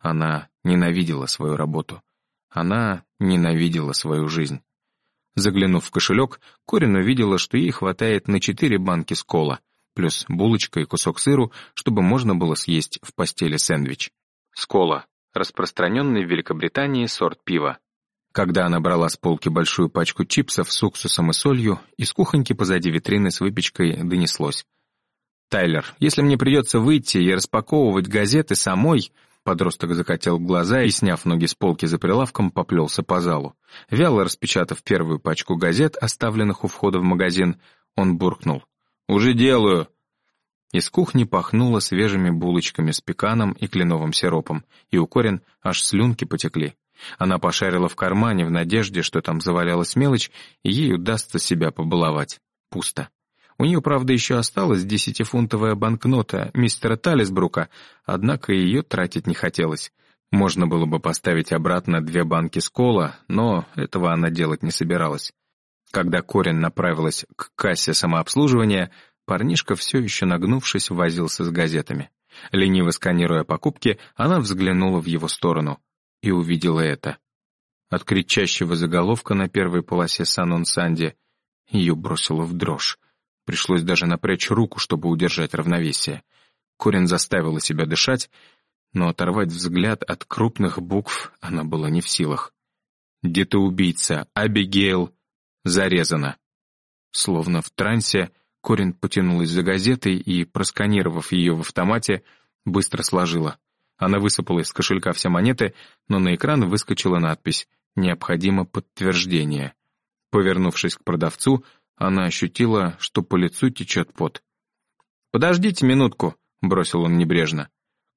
Она ненавидела свою работу. Она ненавидела свою жизнь. Заглянув в кошелек, Корин увидела, что ей хватает на четыре банки с кола, плюс булочка и кусок сыру, чтобы можно было съесть в постели сэндвич. Скола — распространенный в Великобритании сорт пива. Когда она брала с полки большую пачку чипсов с уксусом и солью, из кухоньки позади витрины с выпечкой донеслось. «Тайлер, если мне придется выйти и распаковывать газеты самой...» Подросток закатил глаза и, сняв ноги с полки за прилавком, поплелся по залу. Вяло распечатав первую пачку газет, оставленных у входа в магазин, он буркнул. «Уже делаю!» Из кухни пахнуло свежими булочками с пеканом и кленовым сиропом, и у Корин аж слюнки потекли. Она пошарила в кармане в надежде, что там завалялась мелочь, и ей удастся себя побаловать. Пусто. У нее, правда, еще осталась десятифунтовая банкнота мистера Талисбрука, однако ее тратить не хотелось. Можно было бы поставить обратно две банки с кола, но этого она делать не собиралась. Когда Корин направилась к кассе самообслуживания, парнишка все еще нагнувшись возился с газетами. Лениво сканируя покупки, она взглянула в его сторону и увидела это. От кричащего заголовка на первой полосе Санон Санди ее бросило в дрожь. Пришлось даже напрячь руку, чтобы удержать равновесие. Корин заставила себя дышать, но оторвать взгляд от крупных букв она была не в силах. «Детоубийца Абигейл зарезана». Словно в трансе, Корин потянулась за газетой и, просканировав ее в автомате, быстро сложила. Она высыпала из кошелька все монеты, но на экран выскочила надпись «Необходимо подтверждение». Повернувшись к продавцу, она ощутила, что по лицу течет пот. «Подождите минутку», — бросил он небрежно.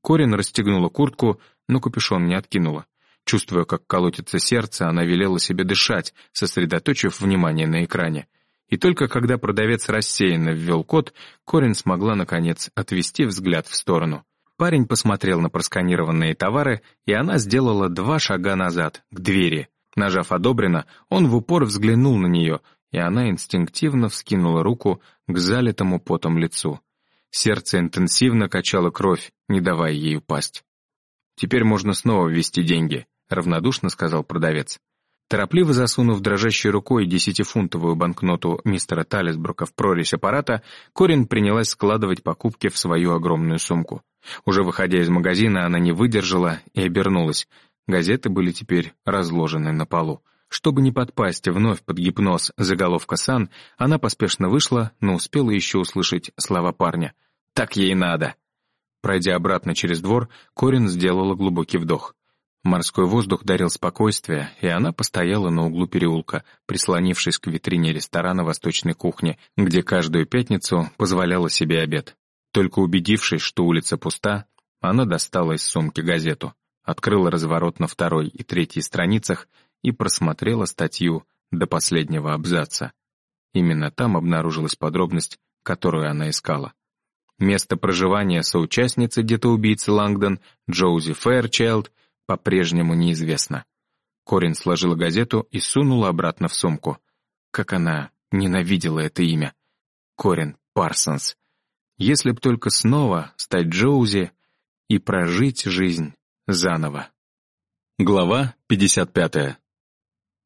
Корин расстегнула куртку, но капюшон не откинула. Чувствуя, как колотится сердце, она велела себе дышать, сосредоточив внимание на экране. И только когда продавец рассеянно ввел код, Корин смогла, наконец, отвести взгляд в сторону. Парень посмотрел на просканированные товары, и она сделала два шага назад, к двери. Нажав «одобрено», он в упор взглянул на нее, и она инстинктивно вскинула руку к залитому потом лицу. Сердце интенсивно качало кровь, не давая ей упасть. «Теперь можно снова ввести деньги», — равнодушно сказал продавец. Торопливо засунув дрожащей рукой десятифунтовую банкноту мистера Талисбрука в прорезь аппарата, Корин принялась складывать покупки в свою огромную сумку. Уже выходя из магазина, она не выдержала и обернулась. Газеты были теперь разложены на полу. Чтобы не подпасть вновь под гипноз заголовка «Сан», она поспешно вышла, но успела еще услышать слова парня. «Так ей надо!» Пройдя обратно через двор, Корин сделала глубокий вдох. Морской воздух дарил спокойствие, и она постояла на углу переулка, прислонившись к витрине ресторана восточной кухни, где каждую пятницу позволяла себе обед. Только убедившись, что улица пуста, она достала из сумки газету, открыла разворот на второй и третьей страницах и просмотрела статью до последнего абзаца. Именно там обнаружилась подробность, которую она искала. Место проживания соучастницы детоубийцы Лангдон, Джоузи Фэрчайлд, по-прежнему неизвестно. Корин сложила газету и сунула обратно в сумку. Как она ненавидела это имя. Корин Парсонс. Если б только снова стать Джоузи и прожить жизнь заново. Глава 55.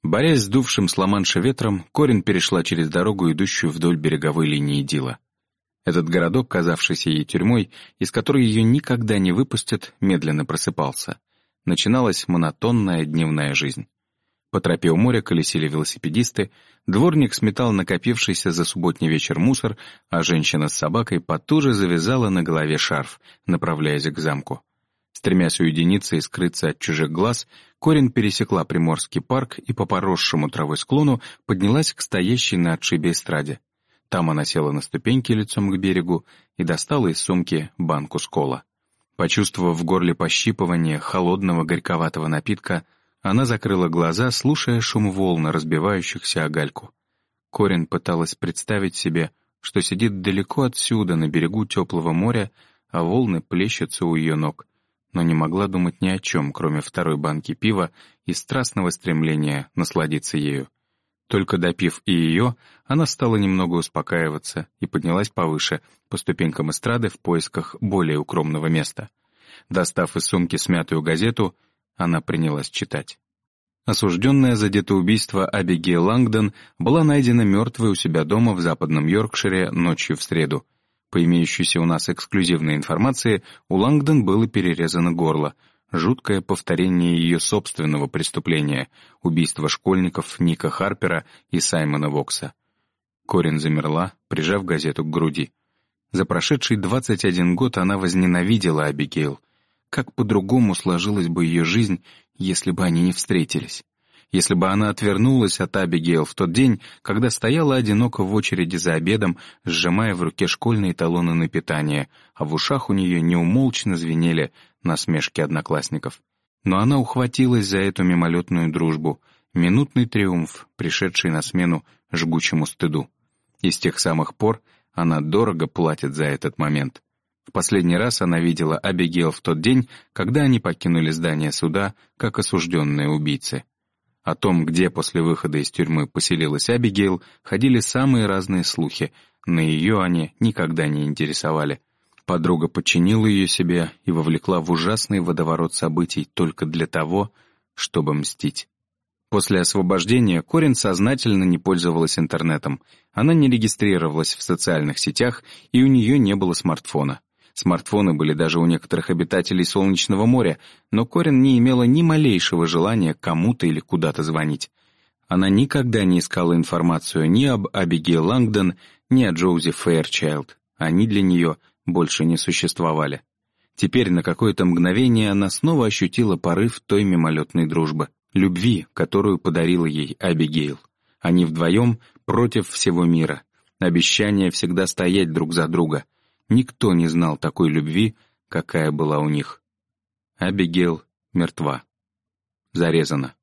Борясь с дувшим с ветром, Корин перешла через дорогу, идущую вдоль береговой линии Дила. Этот городок, казавшийся ей тюрьмой, из которой ее никогда не выпустят, медленно просыпался. Начиналась монотонная дневная жизнь. По тропе у моря колесили велосипедисты, дворник сметал накопившийся за субботний вечер мусор, а женщина с собакой потуже завязала на голове шарф, направляясь к замку. Стремясь уединиться и скрыться от чужих глаз, Корин пересекла Приморский парк и по поросшему травой склону поднялась к стоящей на отшибе эстраде. Там она села на ступеньки лицом к берегу и достала из сумки банку с кола. Почувствовав в горле пощипывание холодного горьковатого напитка, она закрыла глаза, слушая шум волн, разбивающихся о гальку. Корин пыталась представить себе, что сидит далеко отсюда, на берегу теплого моря, а волны плещутся у ее ног — но не могла думать ни о чем, кроме второй банки пива и страстного стремления насладиться ею. Только допив и ее, она стала немного успокаиваться и поднялась повыше, по ступенькам эстрады в поисках более укромного места. Достав из сумки смятую газету, она принялась читать. Осужденная за детоубийство Абигейл Лангдон была найдена мертвой у себя дома в западном Йоркшире ночью в среду. По имеющейся у нас эксклюзивной информации, у Лангдон было перерезано горло. Жуткое повторение ее собственного преступления — убийства школьников Ника Харпера и Саймона Вокса. Корин замерла, прижав газету к груди. За прошедший 21 год она возненавидела Абигейл. Как по-другому сложилась бы ее жизнь, если бы они не встретились? Если бы она отвернулась от Абигейл в тот день, когда стояла одиноко в очереди за обедом, сжимая в руке школьные талоны на питание, а в ушах у нее неумолчно звенели насмешки одноклассников. Но она ухватилась за эту мимолетную дружбу, минутный триумф, пришедший на смену жгучему стыду. И с тех самых пор она дорого платит за этот момент. В последний раз она видела Абигейл в тот день, когда они покинули здание суда как осужденные убийцы. О том, где после выхода из тюрьмы поселилась Абигейл, ходили самые разные слухи, но ее они никогда не интересовали. Подруга подчинила ее себе и вовлекла в ужасный водоворот событий только для того, чтобы мстить. После освобождения Корин сознательно не пользовалась интернетом. Она не регистрировалась в социальных сетях, и у нее не было смартфона. Смартфоны были даже у некоторых обитателей Солнечного моря, но Корин не имела ни малейшего желания кому-то или куда-то звонить. Она никогда не искала информацию ни об Абигейл Лангдон, ни о Джоузи Фэйрчайлд. Они для нее больше не существовали. Теперь на какое-то мгновение она снова ощутила порыв той мимолетной дружбы любви, которую подарила ей Абигейл. Они вдвоем против всего мира. Обещание всегда стоять друг за друга. Никто не знал такой любви, какая была у них. Абигейл мертва. Зарезана.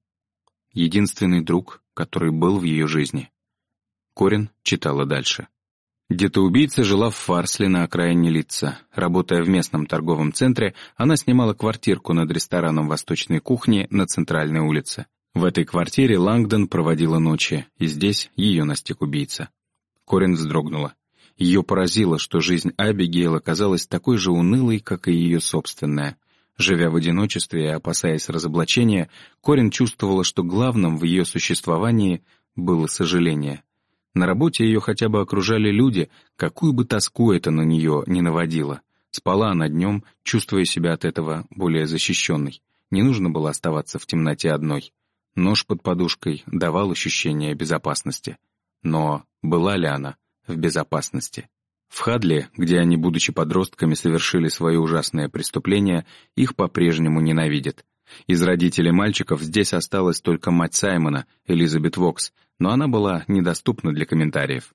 Единственный друг, который был в ее жизни. Корин читала дальше. Детоубийца жила в Фарсле на окраине Лица. Работая в местном торговом центре, она снимала квартирку над рестораном восточной кухни на центральной улице. В этой квартире Лангдон проводила ночи, и здесь ее настиг убийца. Корин вздрогнула. Ее поразило, что жизнь Абигейл оказалась такой же унылой, как и ее собственная. Живя в одиночестве и опасаясь разоблачения, Корин чувствовала, что главным в ее существовании было сожаление — на работе ее хотя бы окружали люди, какую бы тоску это на нее не наводило. Спала она днем, чувствуя себя от этого более защищенной. Не нужно было оставаться в темноте одной. Нож под подушкой давал ощущение безопасности. Но была ли она в безопасности? В Хадли, где они, будучи подростками, совершили свое ужасное преступление, их по-прежнему ненавидят. Из родителей мальчиков здесь осталась только мать Саймона, Элизабет Вокс, но она была недоступна для комментариев.